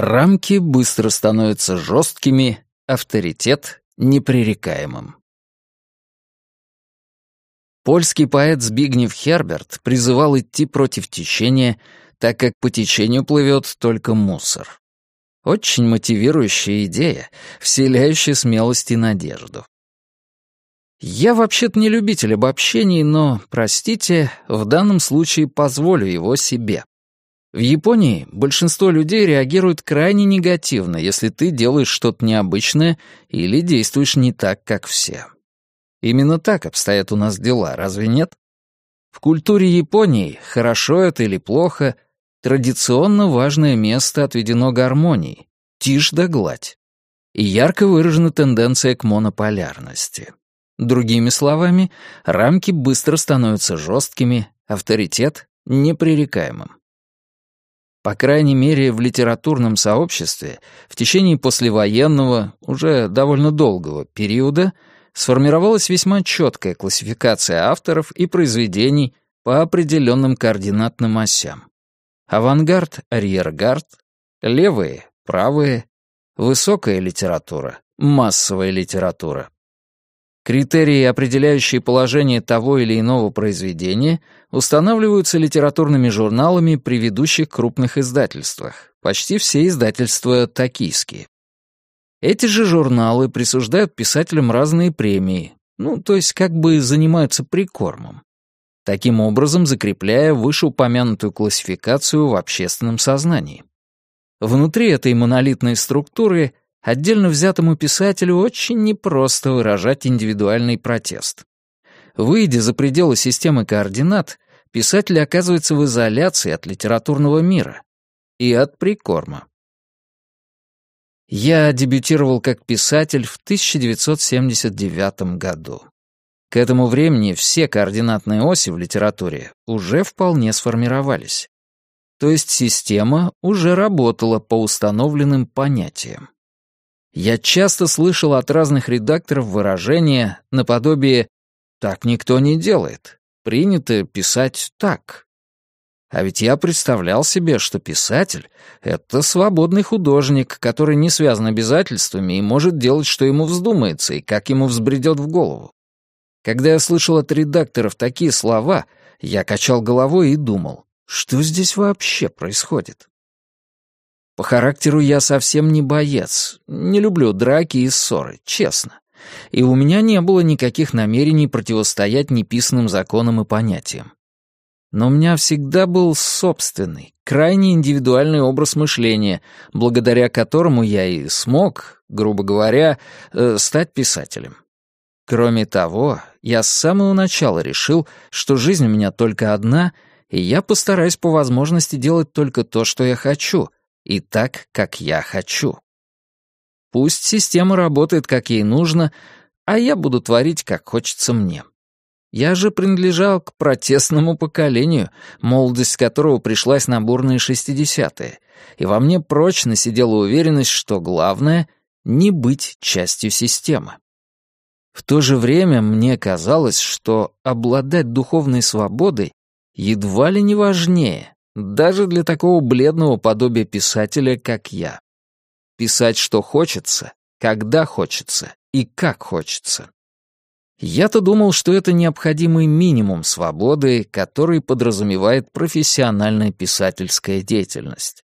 Рамки быстро становятся жесткими, авторитет — непререкаемым. Польский поэт Збигнев Херберт призывал идти против течения, так как по течению плывет только мусор. Очень мотивирующая идея, вселяющая смелость и надежду. Я вообще-то не любитель обобщений, но, простите, в данном случае позволю его себе. В Японии большинство людей реагируют крайне негативно, если ты делаешь что-то необычное или действуешь не так, как все. Именно так обстоят у нас дела, разве нет? В культуре Японии, хорошо это или плохо, традиционно важное место отведено гармонии, тишь да гладь. И ярко выражена тенденция к монополярности. Другими словами, рамки быстро становятся жесткими, авторитет — непререкаемым. По крайней мере, в литературном сообществе в течение послевоенного, уже довольно долгого периода сформировалась весьма четкая классификация авторов и произведений по определенным координатным осям. Авангард, арьергард, левые, правые, высокая литература, массовая литература, Критерии, определяющие положение того или иного произведения, устанавливаются литературными журналами при ведущих крупных издательствах. Почти все издательства токийские. Эти же журналы присуждают писателям разные премии, ну, то есть как бы занимаются прикормом. Таким образом закрепляя вышеупомянутую классификацию в общественном сознании. Внутри этой монолитной структуры отдельно взятому писателю очень непросто выражать индивидуальный протест. Выйдя за пределы системы координат, писатель оказывается в изоляции от литературного мира и от прикорма. Я дебютировал как писатель в 1979 году. К этому времени все координатные оси в литературе уже вполне сформировались. То есть система уже работала по установленным понятиям. Я часто слышал от разных редакторов выражения наподобие «так никто не делает», принято писать «так». А ведь я представлял себе, что писатель — это свободный художник, который не связан обязательствами и может делать, что ему вздумается и как ему взбредет в голову. Когда я слышал от редакторов такие слова, я качал головой и думал, что здесь вообще происходит? По характеру я совсем не боец, не люблю драки и ссоры, честно. И у меня не было никаких намерений противостоять неписанным законам и понятиям. Но у меня всегда был собственный, крайне индивидуальный образ мышления, благодаря которому я и смог, грубо говоря, э, стать писателем. Кроме того, я с самого начала решил, что жизнь у меня только одна, и я постараюсь по возможности делать только то, что я хочу — и так, как я хочу. Пусть система работает, как ей нужно, а я буду творить, как хочется мне. Я же принадлежал к протестному поколению, молодость которого пришлась на бурные шестидесятые, и во мне прочно сидела уверенность, что главное — не быть частью системы. В то же время мне казалось, что обладать духовной свободой едва ли не важнее, даже для такого бледного подобия писателя, как я. Писать, что хочется, когда хочется и как хочется. Я-то думал, что это необходимый минимум свободы, который подразумевает профессиональная писательская деятельность.